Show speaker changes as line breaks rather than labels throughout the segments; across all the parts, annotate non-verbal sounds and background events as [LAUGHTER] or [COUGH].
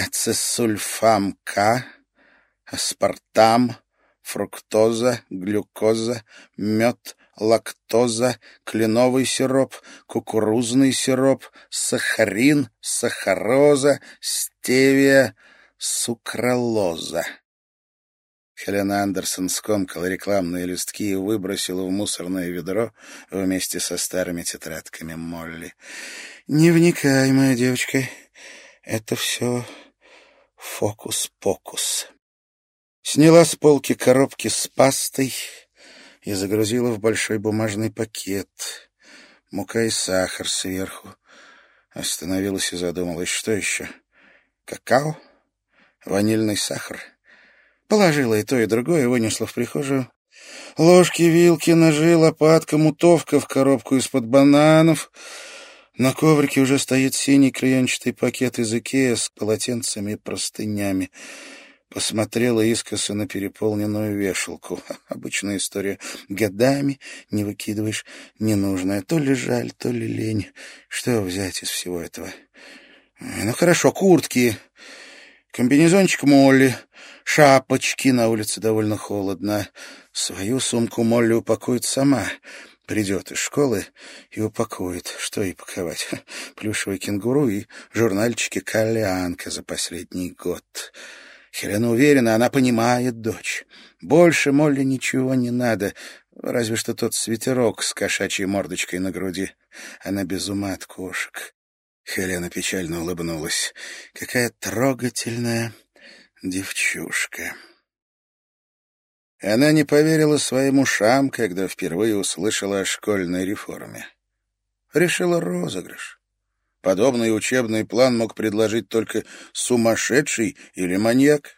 ацесульфам К, аспартам, фруктоза, глюкоза, мед, лактоза, кленовый сироп, кукурузный сироп, сахарин, сахароза, стевия, сукралоза. Хелена Андерсон скомкала рекламные листки и выбросила в мусорное ведро вместе со старыми тетрадками Молли. «Не вникай, моя девочка, это все фокус-покус». Сняла с полки коробки с пастой и загрузила в большой бумажный пакет. Мука и сахар сверху. Остановилась и задумалась, что еще? Какао? Ванильный сахар? Положила и то, и другое, вынесла в прихожую. Ложки, вилки, ножи, лопатка, мутовка в коробку из-под бананов. На коврике уже стоит синий клеенчатый пакет из Икея с полотенцами и простынями. Посмотрела искоса на переполненную вешалку. [LAUGHS] Обычная история. Годами не выкидываешь ненужное. То ли жаль, то ли лень. Что взять из всего этого? Ну, хорошо, куртки. Комбинезончик Молли, шапочки, на улице довольно холодно. Свою сумку Молли упакует сама. Придет из школы и упакует. Что и паковать? Плюшевый кенгуру и журнальчики «Калианка» за последний год. Хелена уверена, она понимает дочь. Больше Молли ничего не надо, разве что тот свитерок с кошачьей мордочкой на груди. Она без ума от кошек. Хелена печально улыбнулась. Какая трогательная девчушка. Она не поверила своим ушам, когда впервые услышала о школьной реформе. Решила розыгрыш. Подобный учебный план мог предложить только сумасшедший или маньяк.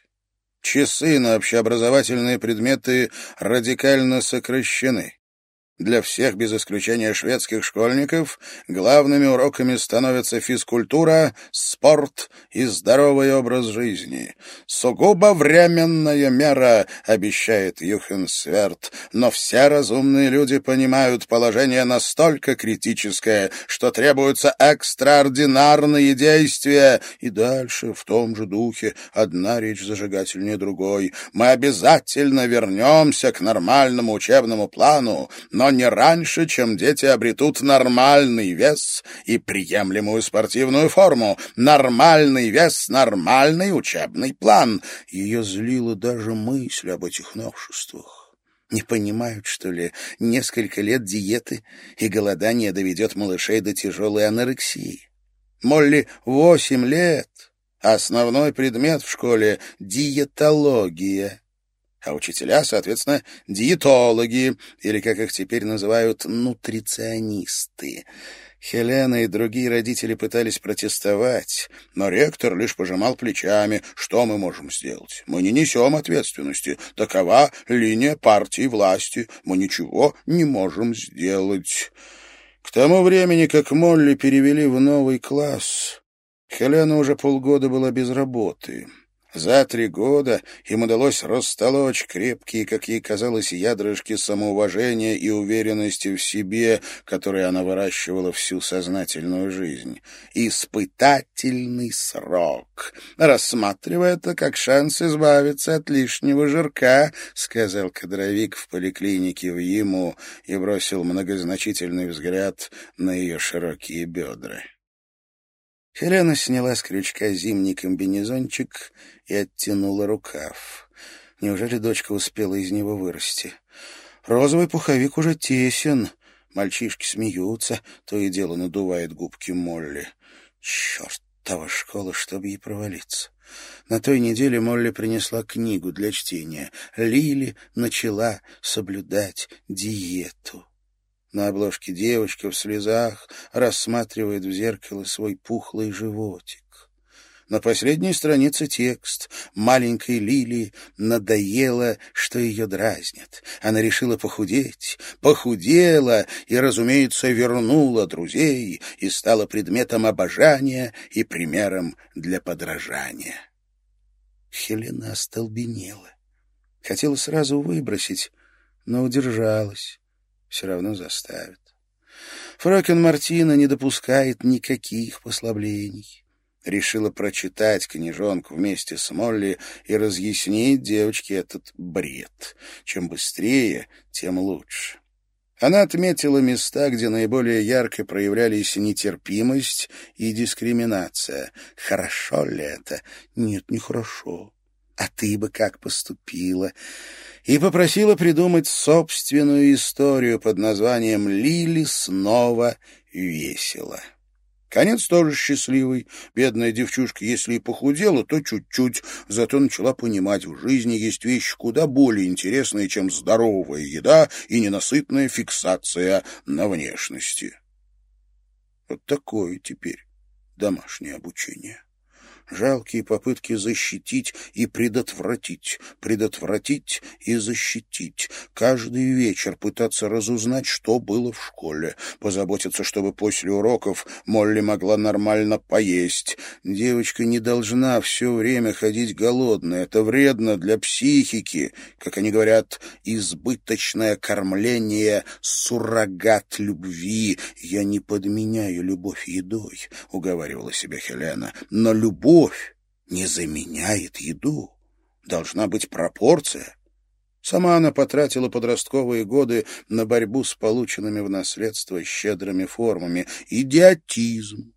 Часы на общеобразовательные предметы радикально сокращены. Для всех, без исключения шведских школьников, главными уроками становятся физкультура, спорт и здоровый образ жизни. Сугубо временная мера, обещает Юхенсверт, но все разумные люди понимают положение настолько критическое, что требуются экстраординарные действия. И дальше, в том же духе, одна речь зажигательнее другой. Мы обязательно вернемся к нормальному учебному плану, но не раньше, чем дети обретут нормальный вес и приемлемую спортивную форму. Нормальный вес, нормальный учебный план. Ее злила даже мысль об этих новшествах. Не понимают, что ли, несколько лет диеты и голодания доведет малышей до тяжелой анорексии. Молли восемь лет. Основной предмет в школе — диетология а учителя, соответственно, диетологи, или, как их теперь называют, нутриционисты. Хелена и другие родители пытались протестовать, но ректор лишь пожимал плечами. Что мы можем сделать? Мы не несем ответственности. Такова линия партии власти. Мы ничего не можем сделать. К тому времени, как Молли перевели в новый класс, Хелена уже полгода была без работы. За три года им удалось растолочь крепкие, как ей казалось, ядрышки самоуважения и уверенности в себе, которые она выращивала всю сознательную жизнь. Испытательный срок. Рассматривая это как шанс избавиться от лишнего жирка, сказал кадровик в поликлинике в ему и бросил многозначительный взгляд на ее широкие бедра. Хелена сняла с крючка зимний комбинезончик и оттянула рукав. Неужели дочка успела из него вырасти? Розовый пуховик уже тесен. Мальчишки смеются, то и дело надувает губки Молли. Чертова школа, чтобы ей провалиться. На той неделе Молли принесла книгу для чтения. Лили начала соблюдать диету. На обложке девочка в слезах рассматривает в зеркало свой пухлый животик. На последней странице текст. Маленькой Лилии надоело, что ее дразнят. Она решила похудеть, похудела и, разумеется, вернула друзей и стала предметом обожания и примером для подражания. Хелена остолбенела. Хотела сразу выбросить, но удержалась все равно заставят. Фрокен Мартина не допускает никаких послаблений. решила прочитать книжонку вместе с Молли и разъяснить девочке этот бред. Чем быстрее, тем лучше. Она отметила места, где наиболее ярко проявлялись нетерпимость и дискриминация. Хорошо ли это? Нет, нехорошо. А ты бы как поступила? И попросила придумать собственную историю под названием «Лили снова весело». Конец тоже счастливый. Бедная девчушка, если и похудела, то чуть-чуть, зато начала понимать, в жизни есть вещи куда более интересные, чем здоровая еда и ненасытная фиксация на внешности. Вот такое теперь домашнее обучение жалкие попытки защитить и предотвратить, предотвратить и защитить. Каждый вечер пытаться разузнать, что было в школе, позаботиться, чтобы после уроков Молли могла нормально поесть. Девочка не должна все время ходить голодной, это вредно для психики. Как они говорят, избыточное кормление — суррогат любви. Я не подменяю любовь едой, — уговаривала себя Хелена, — но любовь любовь не заменяет еду. Должна быть пропорция. Сама она потратила подростковые годы на борьбу с полученными в наследство щедрыми формами. Идиотизм.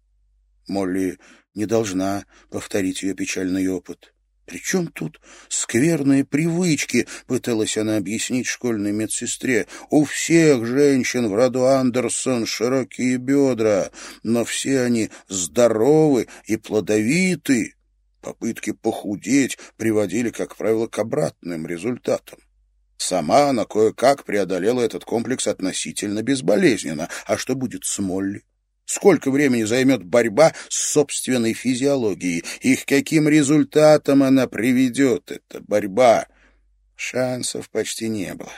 Молли не должна повторить ее печальный опыт. «Причем тут скверные привычки?» — пыталась она объяснить школьной медсестре. «У всех женщин в роду Андерсон широкие бедра, но все они здоровы и плодовиты». Попытки похудеть приводили, как правило, к обратным результатам. Сама она кое-как преодолела этот комплекс относительно безболезненно. А что будет с Молли? Сколько времени займет борьба с собственной физиологией? И к каким результатам она приведет, эта борьба? Шансов почти не было.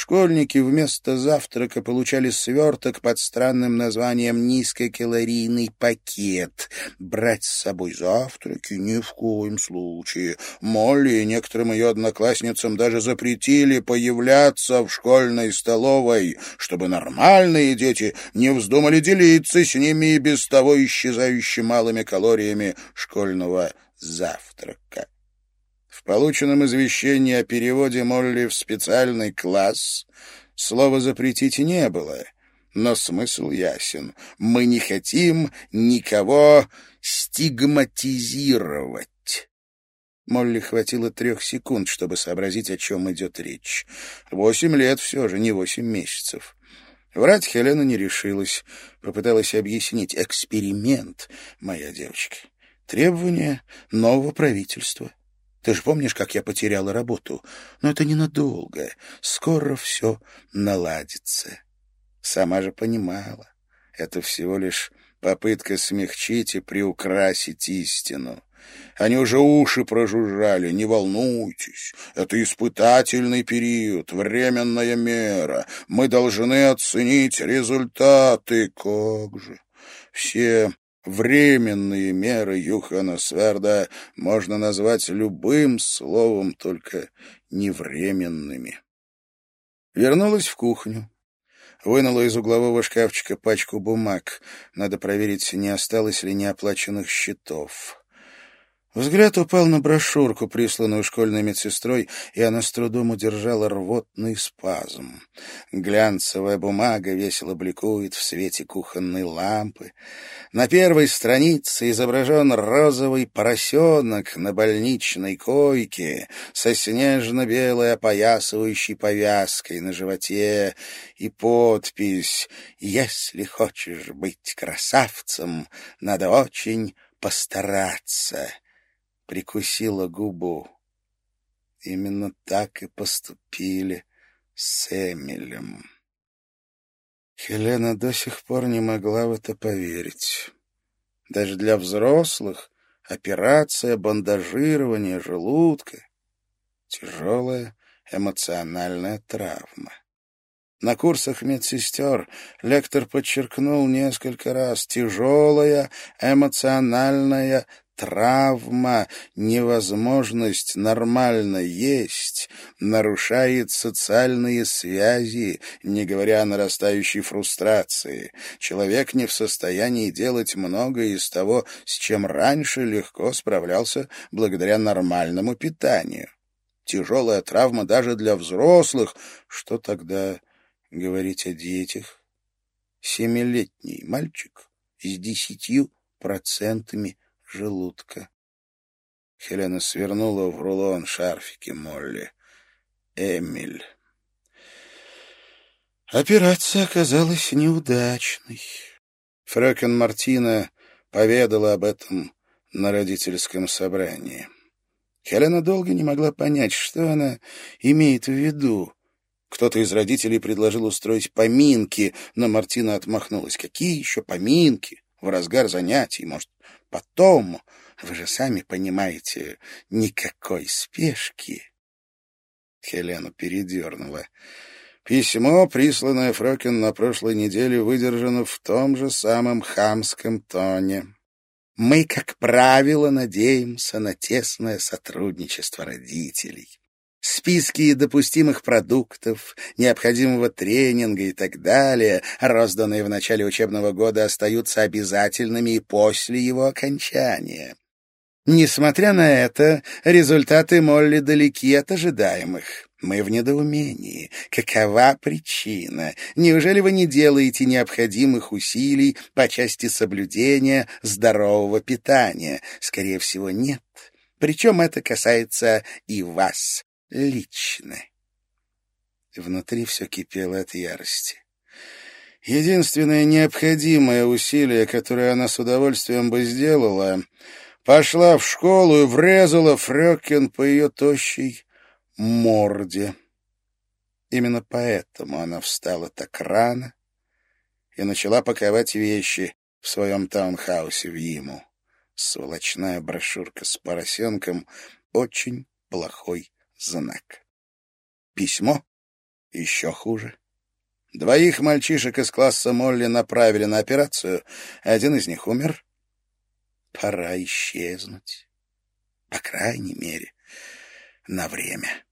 Школьники вместо завтрака получали сверток под странным названием «низкокалорийный пакет». Брать с собой завтраки ни в коем случае. Молли и некоторым ее одноклассницам даже запретили появляться в школьной столовой, чтобы нормальные дети не вздумали делиться с ними и без того исчезающими малыми калориями школьного завтрака. В полученном извещении о переводе Молли в специальный класс слова «запретить» не было, но смысл ясен. Мы не хотим никого стигматизировать. Молли хватило трех секунд, чтобы сообразить, о чем идет речь. Восемь лет все же, не восемь месяцев. Врать Хелена не решилась, попыталась объяснить. Эксперимент, моя девочка. Требования нового правительства. Ты же помнишь, как я потеряла работу? Но это ненадолго. Скоро все наладится. Сама же понимала. Это всего лишь попытка смягчить и приукрасить истину. Они уже уши прожужжали. Не волнуйтесь, это испытательный период, временная мера. Мы должны оценить результаты. Как же! Все Временные меры Юхана Сверда можно назвать любым словом, только не временными. Вернулась в кухню. Вынула из углового шкафчика пачку бумаг. Надо проверить, не осталось ли неоплаченных счетов. Взгляд упал на брошюрку, присланную школьной медсестрой, и она с трудом удержала рвотный спазм. Глянцевая бумага весело бликует в свете кухонной лампы. На первой странице изображен розовый поросенок на больничной койке со снежно-белой опоясывающей повязкой на животе и подпись «Если хочешь быть красавцем, надо очень постараться» прикусила губу. Именно так и поступили с Эмилем. Хелена до сих пор не могла в это поверить. Даже для взрослых операция бандажирования желудка — тяжелая эмоциональная травма. На курсах медсестер лектор подчеркнул несколько раз «тяжелая эмоциональная травма, невозможность нормально есть нарушает социальные связи, не говоря о нарастающей фрустрации. Человек не в состоянии делать многое из того, с чем раньше легко справлялся благодаря нормальному питанию. Тяжелая травма даже для взрослых. Что тогда говорить о детях? Семилетний мальчик с десятью процентами желудка. Хелена свернула в рулон шарфики Молли. Эмиль. Операция оказалась неудачной. Фрöken Мартина поведала об этом на родительском собрании. Хелена долго не могла понять, что она имеет в виду. Кто-то из родителей предложил устроить поминки, но Мартина отмахнулась. Какие еще поминки? В разгар занятий, может, потом? Вы же сами понимаете, никакой спешки. Хелена передернула. Письмо, присланное Фрокен на прошлой неделе, выдержано в том же самом хамском тоне. Мы, как правило, надеемся на тесное сотрудничество родителей. Списки допустимых продуктов, необходимого тренинга и так далее, розданные в начале учебного года, остаются обязательными и после его окончания. Несмотря на это, результаты Молли далеки от ожидаемых. Мы в недоумении. Какова причина? Неужели вы не делаете необходимых усилий по части соблюдения здорового питания? Скорее всего, нет. Причем это касается и вас лично. Внутри все кипело от ярости. Единственное необходимое усилие, которое она с удовольствием бы сделала, пошла в школу и врезала Фрёкин по ее тощей морде. Именно поэтому она встала так рано и начала паковать вещи в своем таунхаусе в Иму. Сволочная брошюрка с поросенком — очень плохой знак. Письмо еще хуже. Двоих мальчишек из класса Молли направили на операцию, один из них умер. Пора исчезнуть. По крайней мере, на время.